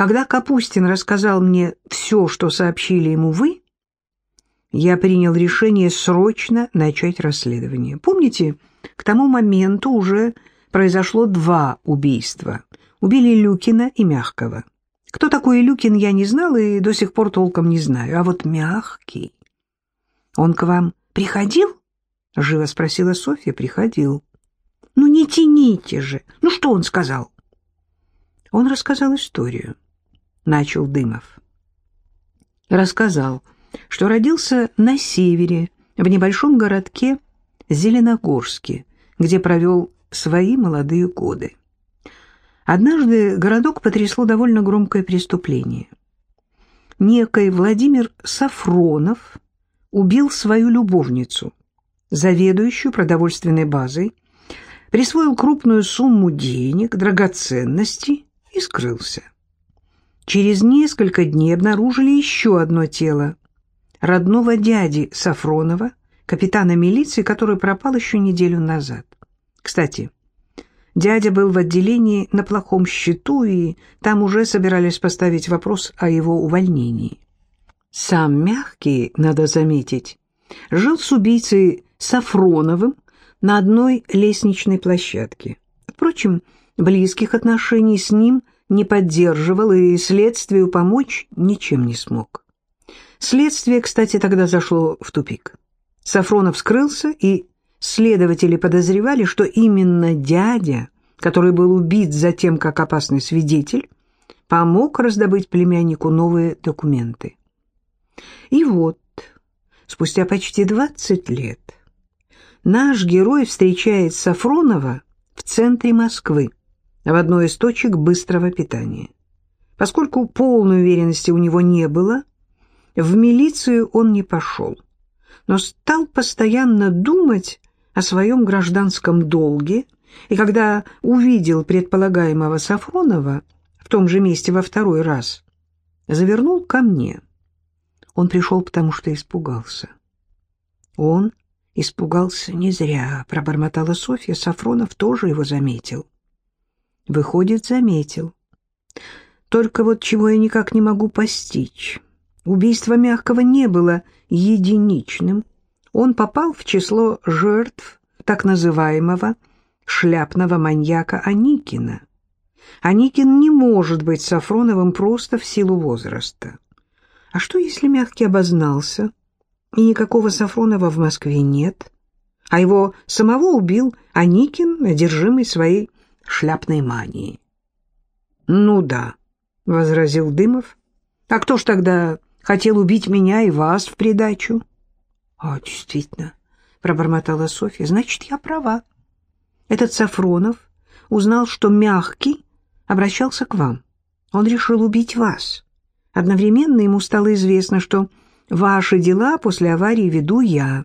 Когда Капустин рассказал мне все, что сообщили ему вы, я принял решение срочно начать расследование. Помните, к тому моменту уже произошло два убийства. Убили Люкина и Мягкого. Кто такой Люкин, я не знал и до сих пор толком не знаю. А вот Мягкий... Он к вам приходил? — живо спросила Софья. Приходил. Ну не тяните же. Ну что он сказал? Он рассказал историю. Начал Дымов. Рассказал, что родился на севере, в небольшом городке Зеленогорске, где провел свои молодые годы. Однажды городок потрясло довольно громкое преступление. Некий Владимир Сафронов убил свою любовницу, заведующую продовольственной базой, присвоил крупную сумму денег, драгоценностей и скрылся. Через несколько дней обнаружили еще одно тело родного дяди Сафронова, капитана милиции, который пропал еще неделю назад. Кстати, дядя был в отделении на плохом счету, и там уже собирались поставить вопрос о его увольнении. Сам Мягкий, надо заметить, жил с убийцей Сафроновым на одной лестничной площадке. Впрочем, близких отношений с ним не поддерживал и следствию помочь ничем не смог. Следствие, кстати, тогда зашло в тупик. Сафронов скрылся, и следователи подозревали, что именно дядя, который был убит затем как опасный свидетель, помог раздобыть племяннику новые документы. И вот, спустя почти 20 лет, наш герой встречает Сафронова в центре Москвы, в одной из точек быстрого питания. Поскольку полной уверенности у него не было, в милицию он не пошел, но стал постоянно думать о своем гражданском долге, и когда увидел предполагаемого Сафронова в том же месте во второй раз, завернул ко мне. Он пришел потому, что испугался. Он испугался не зря, пробормотала Софья, Сафронов тоже его заметил. Выходит, заметил. Только вот чего я никак не могу постичь. Убийство Мягкого не было единичным. Он попал в число жертв так называемого шляпного маньяка Аникина. Аникин не может быть Сафроновым просто в силу возраста. А что, если Мягкий обознался, и никакого Сафронова в Москве нет, а его самого убил Аникин, одержимый своей шляпной манией? «Ну да», — возразил Дымов. «А кто ж тогда хотел убить меня и вас в придачу?» «А, действительно», — пробормотала Софья, — «значит, я права. Этот Сафронов узнал, что Мягкий обращался к вам. Он решил убить вас». Одновременно ему стало известно, что ваши дела после аварии веду я.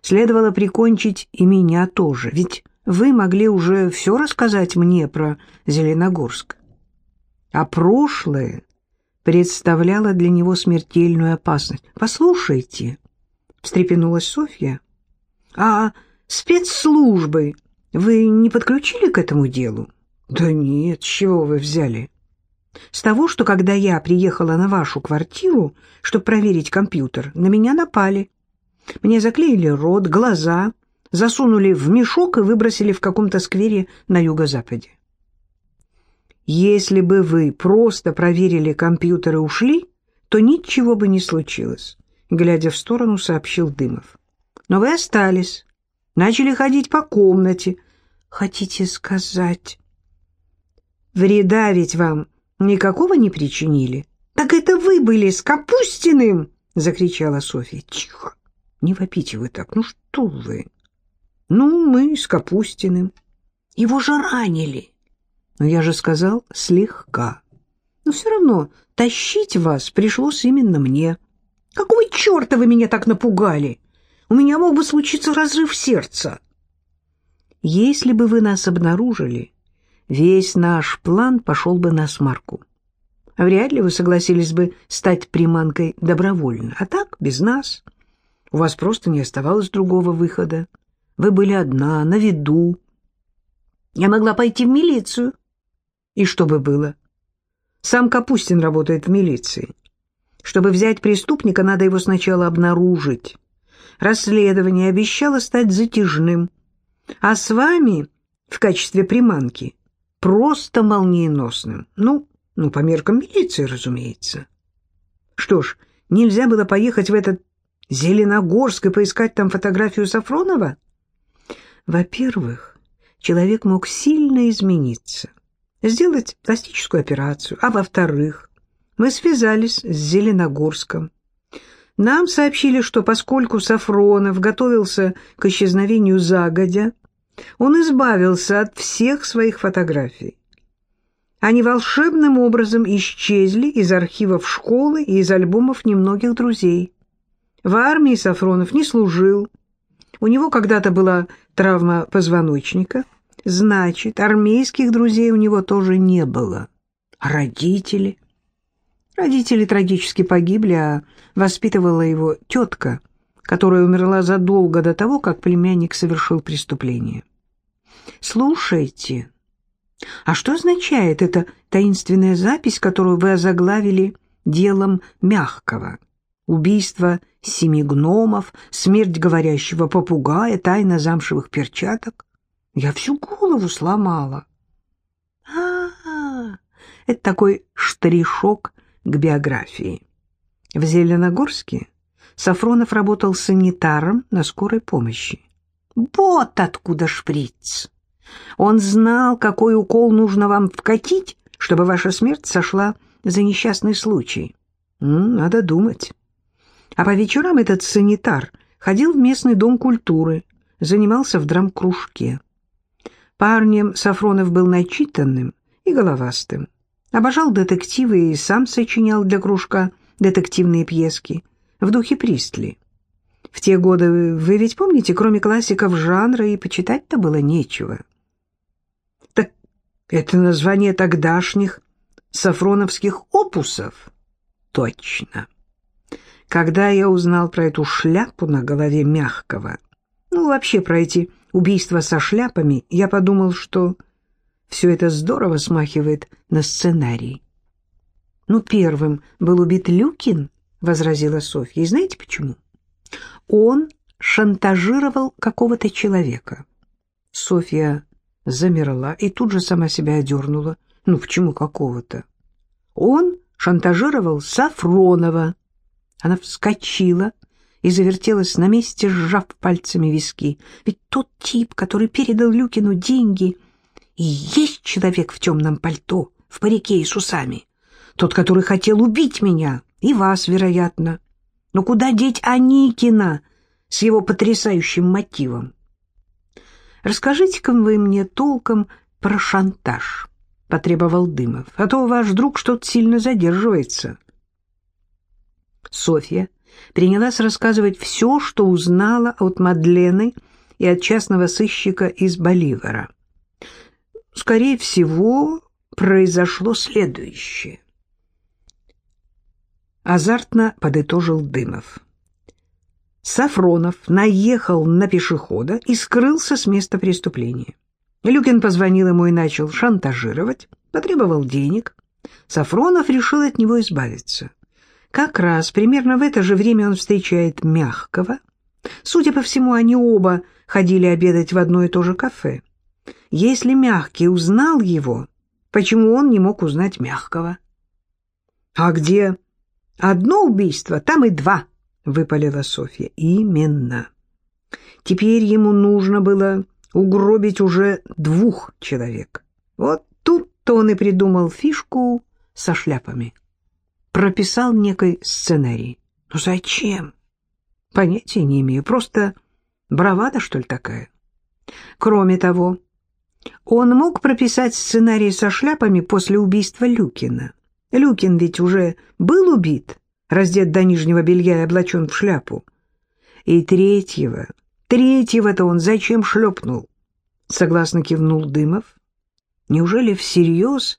Следовало прикончить и меня тоже, ведь вы могли уже все рассказать мне про Зеленогорск. А прошлое представляло для него смертельную опасность. «Послушайте», — встрепенулась Софья, — «а спецслужбы вы не подключили к этому делу?» «Да нет, с чего вы взяли?» С того, что когда я приехала на вашу квартиру, чтобы проверить компьютер, на меня напали. Мне заклеили рот, глаза, засунули в мешок и выбросили в каком-то сквере на юго-западе. Если бы вы просто проверили компьютер и ушли, то ничего бы не случилось, глядя в сторону, сообщил Дымов. Но вы остались, начали ходить по комнате. Хотите сказать... Вреда ведь вам никакого не причинили. Так это вы были с Капустиным, закричала Софья. Тихо. Не вопите вы так. Ну что вы? Ну, мы с Капустиным. Его же ранили. Но я же сказал слегка. Но все равно тащить вас пришлось именно мне. Какого черта вы меня так напугали? У меня мог бы случиться разрыв сердца. Если бы вы нас обнаружили, весь наш план пошел бы на смарку. Вряд ли вы согласились бы стать приманкой добровольно. А так, без нас. У вас просто не оставалось другого выхода. Вы были одна, на виду. Я могла пойти в милицию. И что бы было? Сам Капустин работает в милиции. Чтобы взять преступника, надо его сначала обнаружить. Расследование обещало стать затяжным. А с вами в качестве приманки просто молниеносным. Ну, ну, по меркам милиции, разумеется. Что ж, нельзя было поехать в этот Зеленогорск и поискать там фотографию Сафронова? Во-первых, человек мог сильно измениться, сделать пластическую операцию, а во-вторых, мы связались с Зеленогорском. Нам сообщили, что поскольку Сафронов готовился к исчезновению загодя, он избавился от всех своих фотографий. Они волшебным образом исчезли из архивов школы и из альбомов немногих друзей. В армии Сафронов не служил. У него когда-то была травма позвоночника. Значит, армейских друзей у него тоже не было. А родители? Родители трагически погибли, а воспитывала его тетка, которая умерла задолго до того, как племянник совершил преступление. «Слушайте», а что означает эта таинственная запись, которую вы озаглавили делом мягкого? Убийство семи гномов, смерть говорящего попугая, тайна замшевых перчаток? Я всю голову сломала. А, -а, -а это такой штришок к биографии. В Зеленогорске Сафронов работал санитаром на скорой помощи. Вот откуда шприц. Он знал, какой укол нужно вам вкатить, чтобы ваша смерть сошла за несчастный случай. Надо думать. А по вечерам этот санитар ходил в местный дом культуры, занимался в драмкружке. Парнем Сафронов был начитанным и головастым. Обожал детективы и сам сочинял для кружка детективные пьески в духе Пристли. В те годы, вы ведь помните, кроме классиков жанра и почитать-то было нечего. Это название тогдашних сафроновских опусов? Точно. Когда я узнал про эту шляпу на голове мягкого, ну, вообще про эти убийства со шляпами, я подумал, что все это здорово смахивает на сценарий. «Ну, первым был убит Люкин», — возразила Софья. «И знаете почему? Он шантажировал какого-то человека». Софья замерла и тут же сама себя одернула. Ну, почему какого-то? Он шантажировал Сафронова. Она вскочила и завертелась на месте, сжав пальцами виски. Ведь тот тип, который передал Люкину деньги, и есть человек в темном пальто, в парике и с усами. Тот, который хотел убить меня, и вас, вероятно. Но куда деть Аникина с его потрясающим мотивом? Расскажите-ка вы мне толком про шантаж, — потребовал Дымов, — а то ваш друг что-то сильно задерживается. Софья принялась рассказывать все, что узнала от Мадлены и от частного сыщика из Боливара. Скорее всего, произошло следующее. Азартно подытожил Дымов. Сафронов наехал на пешехода и скрылся с места преступления. Люкин позвонил ему и начал шантажировать, потребовал денег. Сафронов решил от него избавиться. Как раз примерно в это же время он встречает Мягкого. Судя по всему, они оба ходили обедать в одно и то же кафе. Если Мягкий узнал его, почему он не мог узнать Мягкого? А где одно убийство, там и два —— выпалила Софья. «Именно. Теперь ему нужно было угробить уже двух человек. Вот тут-то он и придумал фишку со шляпами. Прописал некий сценарий. Ну зачем? Понятия не имею. Просто бравада, что ли, такая? Кроме того, он мог прописать сценарий со шляпами после убийства Люкина. Люкин ведь уже был убит, раздет до нижнего белья и облачен в шляпу. И третьего, третьего-то он зачем шлепнул? Согласно кивнул Дымов. Неужели всерьез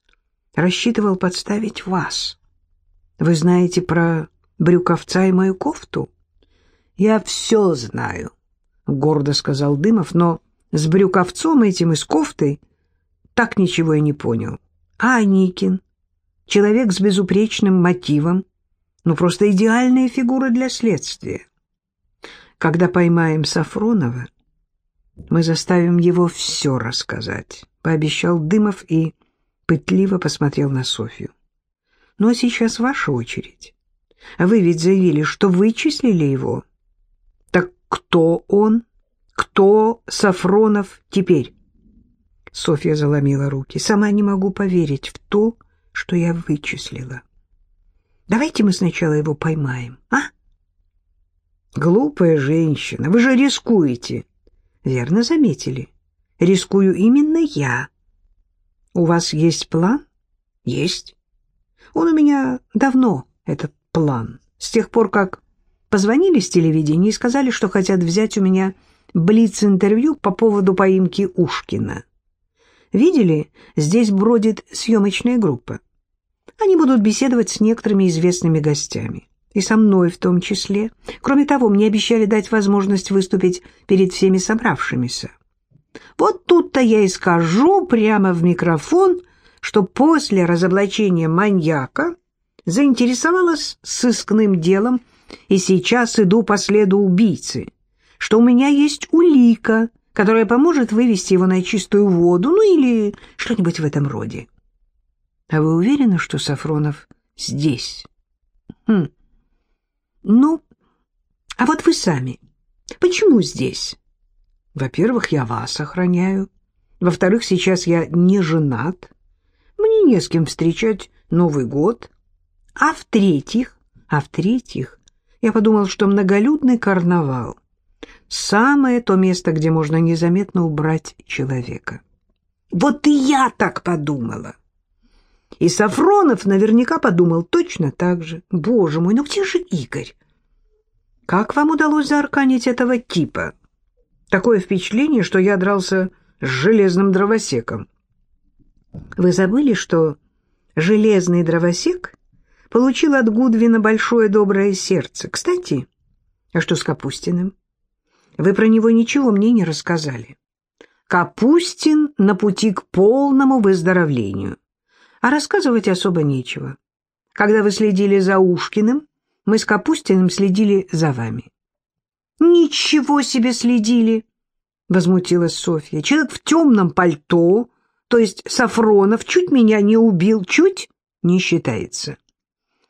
рассчитывал подставить вас? Вы знаете про брюковца и мою кофту? Я все знаю, гордо сказал Дымов, но с брюковцом этим и с кофтой так ничего и не понял. А Никин? человек с безупречным мотивом, ну просто идеальная фигура для следствия. Когда поймаем Сафронова, мы заставим его все рассказать, пообещал Дымов и пытливо посмотрел на Софью. А сейчас ваша очередь. Вы ведь заявили, что вычислили его. Так кто он? Кто Сафронов теперь? Софья заломила руки. Сама не могу поверить в то, что я вычислила. Давайте мы сначала его поймаем, а? Глупая женщина, вы же рискуете. Верно заметили. Рискую именно я. У вас есть план? Есть. Он у меня давно, этот план. С тех пор, как позвонили с телевидения и сказали, что хотят взять у меня блиц-интервью по поводу поимки Ушкина. Видели, здесь бродит съемочная группа. Они будут беседовать с некоторыми известными гостями. И со мной в том числе. Кроме того, мне обещали дать возможность выступить перед всеми собравшимися. Вот тут-то я и скажу прямо в микрофон, что после разоблачения маньяка заинтересовалась сыскным делом и сейчас иду по следу убийцы, что у меня есть улика, которая поможет вывести его на чистую воду, ну или что-нибудь в этом роде. А вы уверены, что Сафронов здесь? Хм. Ну, а вот вы сами, почему здесь? Во-первых, я вас охраняю. Во-вторых, сейчас я не женат. Не с кем встречать Новый год. А в-третьих, а в-третьих, я подумал, что многолюдный карнавал — самое то место, где можно незаметно убрать человека. Вот и я так подумала. И Сафронов наверняка подумал точно так же. Боже мой, ну где же Игорь? Как вам удалось заарканить этого типа? Такое впечатление, что я дрался с железным дровосеком. Вы забыли, что железный дровосек получил от Гудвина большое доброе сердце. Кстати, а что с Капустиным? Вы про него ничего мне не рассказали. Капустин на пути к полному выздоровлению. А рассказывать особо нечего. Когда вы следили за Ушкиным, мы с Капустиным следили за вами. «Ничего себе следили!» — возмутилась Софья. «Человек в темном пальто, то есть Сафронов, чуть меня не убил, чуть не считается.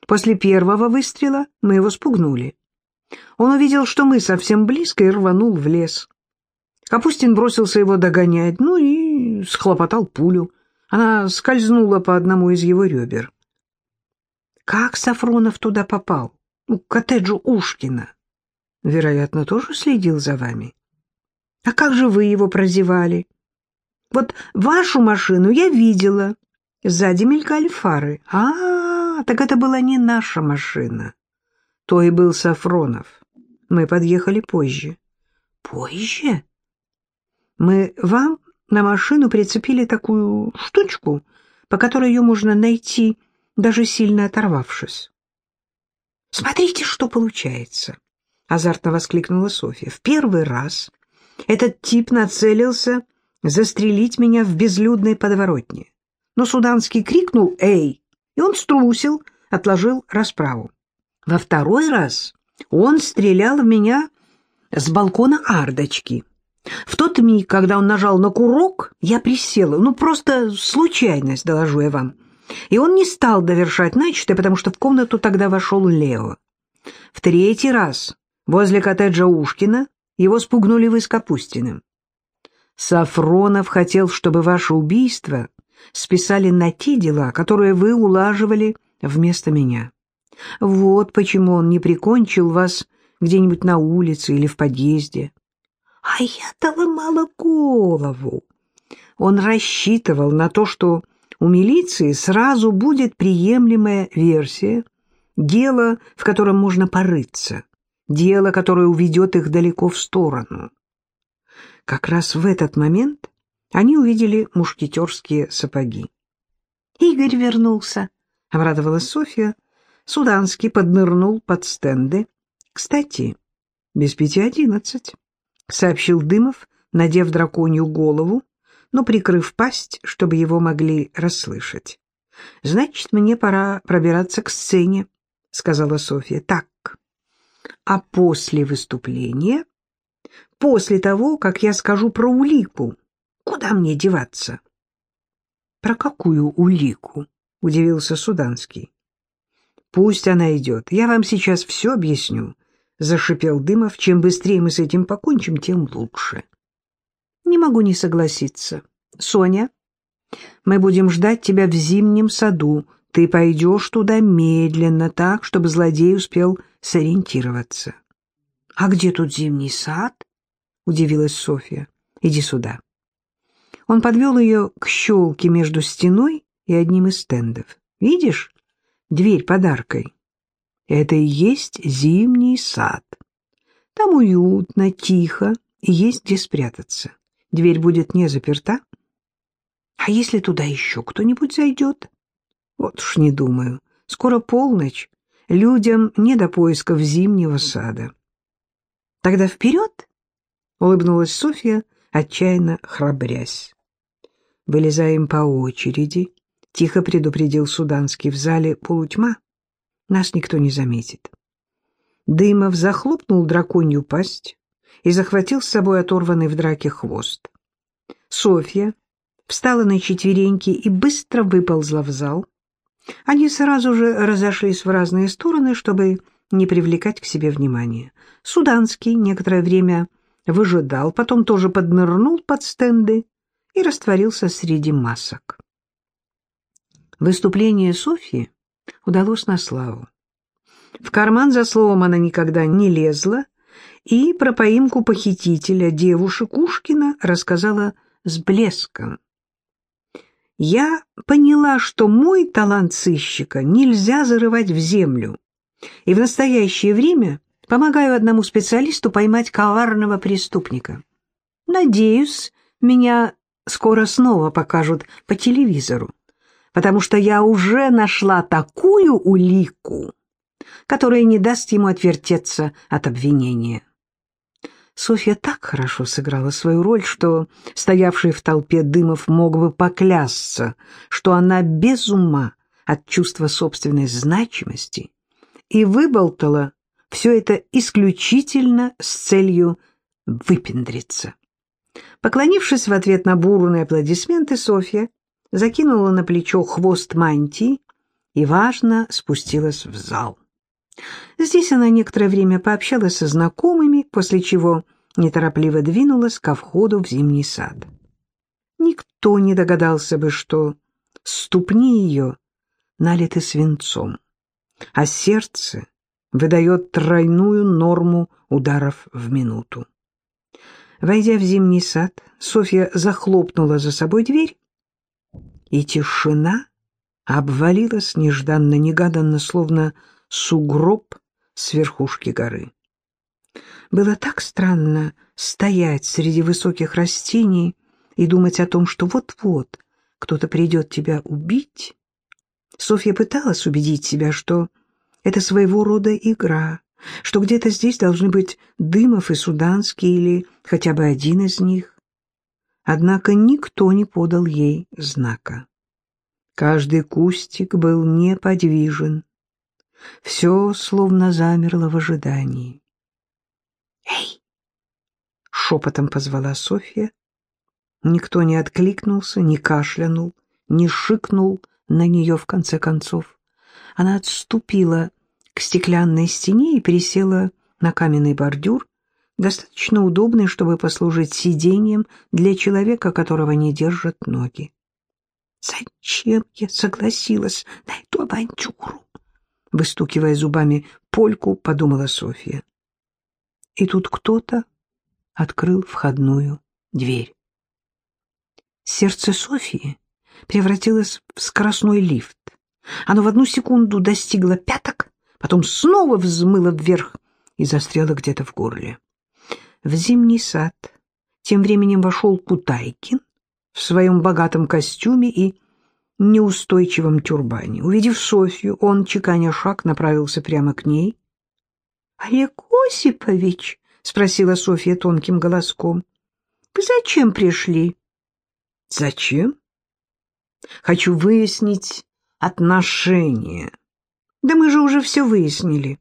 После первого выстрела мы его спугнули. Он увидел, что мы совсем близко, и рванул в лес. Капустин бросился его догонять, ну и схлопотал пулю. Она скользнула по одному из его ребер. Как Сафронов туда попал? К коттеджу Ушкина. Вероятно, тоже следил за вами. А как же вы его прозевали? Вот вашу машину я видела. Сзади мелькали фары. А, так это была не наша машина. То и был Сафронов. Мы подъехали позже. Позже? Мы вам на машину прицепили такую штучку, по которой ее можно найти, даже сильно оторвавшись. «Смотрите, что получается!» — азартно воскликнула Софья. «В первый раз этот тип нацелился застрелить меня в безлюдной подворотне. Но Суданский крикнул «Эй!» и он струсил, отложил расправу. Во второй раз он стрелял в меня с балкона ардочки. В тот миг, когда он нажал на курок, я присела. Ну, просто случайность, доложу я вам. И он не стал довершать начатое, потому что в комнату тогда вошел Лео. В третий раз возле коттеджа Ушкина его спугнули вы с Капустиным. Сафронов хотел, чтобы ваше убийство списали на те дела, которые вы улаживали вместо меня. Вот почему он не прикончил вас где-нибудь на улице или в подъезде. А я-то ломала голову. Он рассчитывал на то, что у милиции сразу будет приемлемая версия, дело, в котором можно порыться, дело, которое уведет их далеко в сторону. Как раз в этот момент они увидели мушкетерские сапоги. «Игорь вернулся», — обрадовалась Софья. Суданский поднырнул под стенды. «Кстати, без пяти одиннадцать». — сообщил Дымов, надев драконью голову, но прикрыв пасть, чтобы его могли расслышать. Значит, мне пора пробираться к сцене, — сказала Софья. Так, а после выступления, после того, как я скажу про улику, куда мне деваться? — Про какую улику? — удивился Суданский. — Пусть она идет. Я вам сейчас все объясню, — зашипел Дымов. Чем быстрее мы с этим покончим, тем лучше. — Не могу не согласиться. Соня, мы будем ждать тебя в зимнем саду. Ты пойдешь туда медленно, так, чтобы злодей успел сориентироваться. — А где тут зимний сад? — удивилась Софья. — Иди сюда. Он подвел ее к щелке между стеной и одним из стендов. Видишь, дверь подаркой. Это и есть зимний сад. Там уютно, тихо и есть где спрятаться. Дверь будет не заперта. А если туда еще кто-нибудь зайдет? Вот уж не думаю. Скоро полночь. Людям не до поисков зимнего сада. Тогда вперед, — улыбнулась Софья, отчаянно храбрясь. Вылезаем по очереди, — тихо предупредил Суданский. В зале полутьма. Нас никто не заметит. Дымов захлопнул драконью пасть и захватил с собой оторванный в драке хвост. Софья встала на четвереньки и быстро выползла в зал. Они сразу же разошлись в разные стороны, чтобы не привлекать к себе внимания. Суданский некоторое время выжидал, потом тоже поднырнул под стенды и растворился среди масок. Выступление Софьи удалось на славу. В карман за словом она никогда не лезла, и про поимку похитителя девушек Ушкина рассказала с блеском. Я поняла, что мой талант сыщика нельзя зарывать в землю, и в настоящее время помогаю одному специалисту поймать коварного преступника. Надеюсь, меня скоро снова покажут по телевизору, потому что я уже нашла такую улику, которая не даст ему отвертеться от обвинения. Софья так хорошо сыграла свою роль, что стоявший в толпе Дымов мог бы поклясться, что она без ума от чувства собственной значимости и выболтала все это исключительно с целью выпендриться. Поклонившись в ответ на бурные аплодисменты, Софья закинула на плечо хвост мантии и, важно, спустилась в зал. Здесь она некоторое время пообщалась со знакомыми, после чего неторопливо двинулась ко входу в зимний сад. Никто не догадался бы, что ступни ее налиты свинцом, а сердце выдает тройную норму ударов в минуту. Войдя в зимний сад, Софья захлопнула за собой дверь, и тишина обвалилась нежданно-негаданно, словно сугроб с верхушки горы. Было так странно стоять среди высоких растений и думать о том, что вот-вот кто-то придет тебя убить. Софья пыталась убедить себя, что это своего рода игра, что где-то здесь должны быть Дымов и Суданский или хотя бы один из них. Однако никто не подал ей знака. Каждый кустик был неподвижен, все словно замерло в ожидании. «Эй!» — шепотом позвала Софья. Никто не откликнулся, не кашлянул, не шикнул на нее в конце концов. Она отступила к стеклянной стене и пересела на каменный бордюр, достаточно удобный, чтобы послужить сиденьем для человека, которого не держат ноги. «Зачем я согласилась на эту авантюру?» выстукивая зубами польку, подумала Софья. И тут кто-то открыл входную дверь. Сердце Софьи превратилось в скоростной лифт. Оно в одну секунду достигло пяток, потом снова взмыло вверх и застряло где-то в горле. В зимний сад тем временем вошел Кутайкин в своем богатом костюме и неустойчивом тюрбане. Увидев Софью, он, чеканя шаг, направился прямо к ней. — Олег Осипович, — спросила Софья тонким голоском, — вы зачем пришли? — Зачем? — Хочу выяснить отношения. Да мы же уже все выяснили.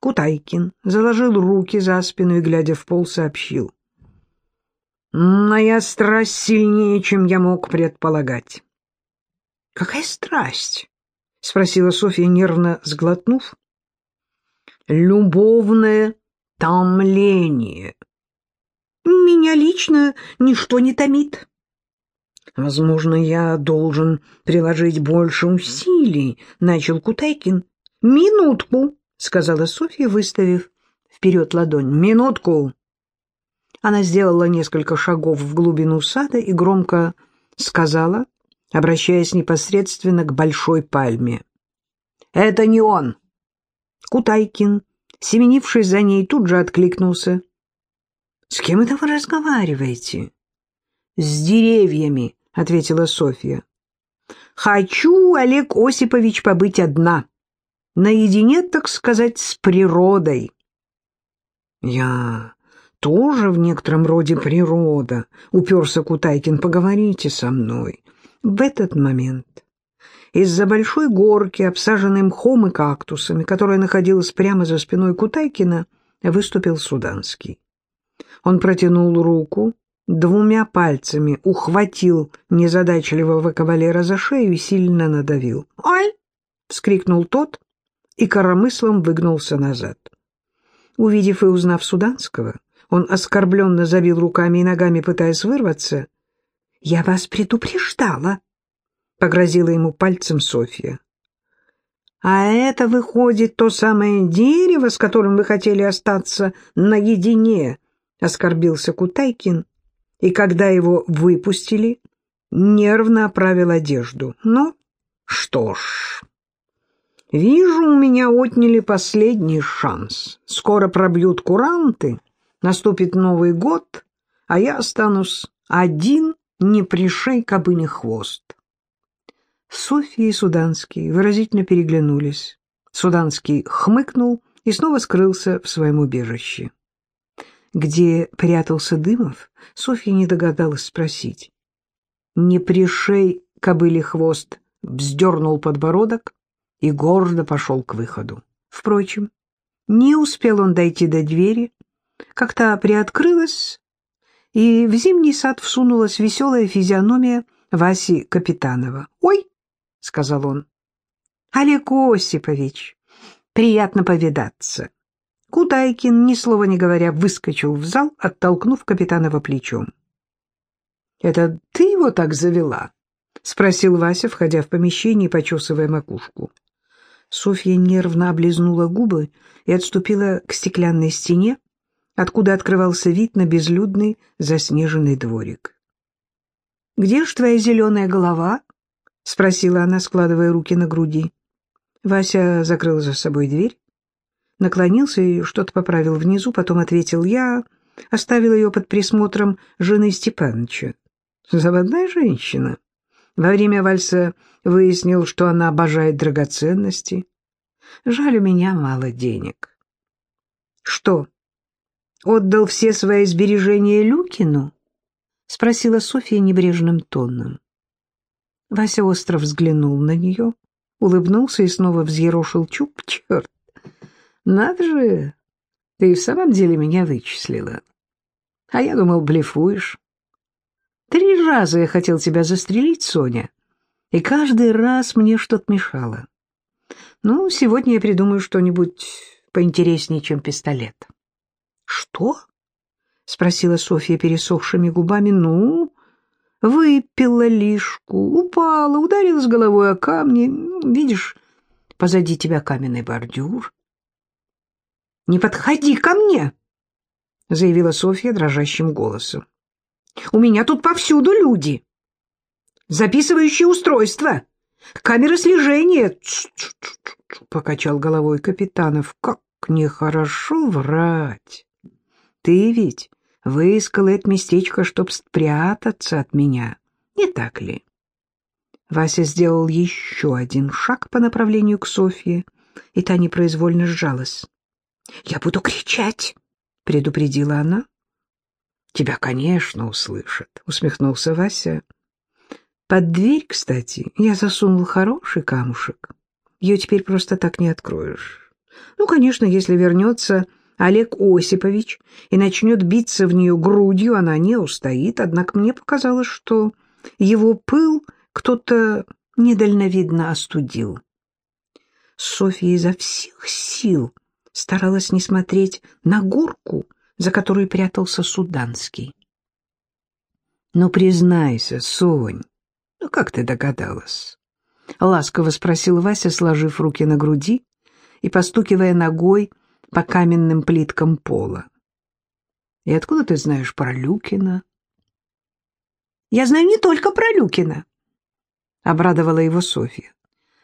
Кутайкин заложил руки за спину и, глядя в пол, сообщил. «Моя страсть сильнее, чем я мог предполагать». «Какая страсть?» — спросила Софья, нервно сглотнув. «Любовное томление». «Меня лично ничто не томит». «Возможно, я должен приложить больше усилий», — начал Кутайкин. «Минутку», — сказала Софья, выставив вперед ладонь. «Минутку». Она сделала несколько шагов в глубину сада и громко сказала, обращаясь непосредственно к большой пальме. «Это не он!» Кутайкин, семенивший за ней, тут же откликнулся. «С кем это вы разговариваете?» «С деревьями», — ответила Софья. «Хочу, Олег Осипович, побыть одна, наедине, так сказать, с природой». «Я тоже в некотором роде природа», — уперся Кутайкин. «Поговорите со мной». В этот момент из-за большой горки, обсаженной мхом и кактусами, которая находилась прямо за спиной Кутайкина, выступил Суданский. Он протянул руку, двумя пальцами ухватил незадачливого кавалера за шею и сильно надавил. «Ай!» — вскрикнул тот и коромыслом выгнулся назад. Увидев и узнав Суданского, он оскорбленно забил руками и ногами, пытаясь вырваться. «Я вас предупреждала», — погрозила ему пальцем Софья. «А это, выходит, то самое дерево, с которым вы хотели остаться наедине», — оскорбился Кутайкин, и когда его выпустили, нервно оправил одежду. «Ну, что ж...» «Вижу, у меня отняли последний шанс. Скоро пробьют куранты, наступит Новый год, а я останусь один, не пришей кобыне хвост». Софья и Суданский выразительно переглянулись. Суданский хмыкнул и снова скрылся в своем убежище. Где прятался Дымов, Софья не догадалась спросить. Не пришей кобыле хвост, вздернул подбородок и гордо пошел к выходу. Впрочем, не успел он дойти до двери, как та приоткрылась, и в зимний сад всунулась веселая физиономия Васи Капитанова. «Ой!» — сказал он. «Олег Осипович, приятно повидаться». Кутайкин, ни слова не говоря, выскочил в зал, оттолкнув Капитанова плечом. «Это ты его так завела?» — спросил Вася, входя в помещение и почесывая макушку. Софья нервно облизнула губы и отступила к стеклянной стене, откуда открывался вид на безлюдный заснеженный дворик. «Где ж твоя зеленая голова?» — спросила она, складывая руки на груди. Вася закрыл за собой дверь, наклонился и что-то поправил внизу, потом ответил «Я оставил ее под присмотром жены Степановича». Заводная женщина. Во время вальса выяснил, что она обожает драгоценности. Жаль, у меня мало денег. «Что, отдал все свои сбережения Люкину?» — спросила Софья небрежным тоном. Вася остро взглянул на нее, улыбнулся и снова взъерошил чуб. Черт, надо же, ты и в самом деле меня вычислила. А я думал, блефуешь. Три раза я хотел тебя застрелить, Соня, и каждый раз мне что-то мешало. Ну, сегодня я придумаю что-нибудь поинтереснее, чем пистолет. — Что? — спросила Софья пересохшими губами. — Ну, Выпила лишку, упала, ударилась головой о камни. Видишь, позади тебя каменный бордюр. «Не подходи ко мне!» — заявила Софья дрожащим голосом. «У меня тут повсюду люди. Записывающие устройства, камеры слежения!» — покачал головой Капитанов. «Как нехорошо врать! Ты ведь выискала это местечко, чтоб спрятаться от меня. Не так ли? Вася сделал еще один шаг по направлению к Софье, и та непроизвольно сжалась. — Я буду кричать, — предупредила она. — Тебя, конечно, услышат, — усмехнулся Вася. Под дверь, кстати, я засунул хороший камушек. Ее теперь просто так не откроешь. Ну, конечно, если вернется Олег Осипович и начнет биться в нее грудью, она не устоит, однако мне показалось, что его пыл кто-то недальновидно остудил. Софья изо всех сил старалась не смотреть на горку, за которой прятался Суданский. «Ну, признайся, Сонь, ну как ты догадалась?» — ласково спросил Вася, сложив руки на груди и постукивая ногой по каменным плиткам пола. «И откуда ты знаешь про Люкина?» «Я знаю не только про Люкина», — обрадовала его Софья.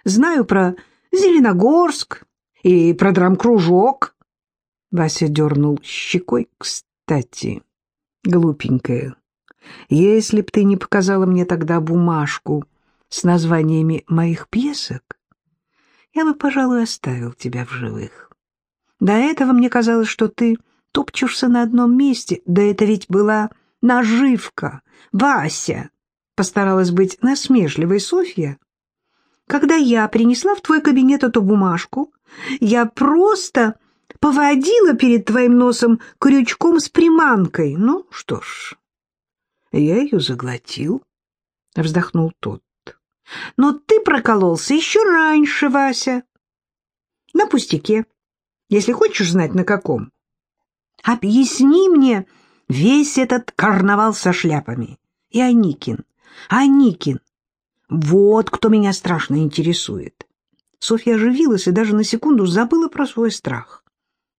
«Знаю про Зеленогорск и про драмкружок». Вася дернул щекой. «Кстати, глупенькая, если б ты не показала мне тогда бумажку с названиями моих пьесок, я бы, пожалуй, оставил тебя в живых. До этого мне казалось, что ты топчешься на одном месте. Да это ведь была наживка. Вася, постаралась быть насмешливой Софья. Когда я принесла в твой кабинет эту бумажку, я просто поводила перед твоим носом крючком с приманкой. Ну, что ж, я ее заглотил, — вздохнул тот. Но ты прокололся еще раньше, Вася. На пустяке, если хочешь знать, на каком. Объясни мне весь этот карнавал со шляпами. И Аникин, Аникин. Вот кто меня страшно интересует. Софья оживилась и даже на секунду забыла про свой страх.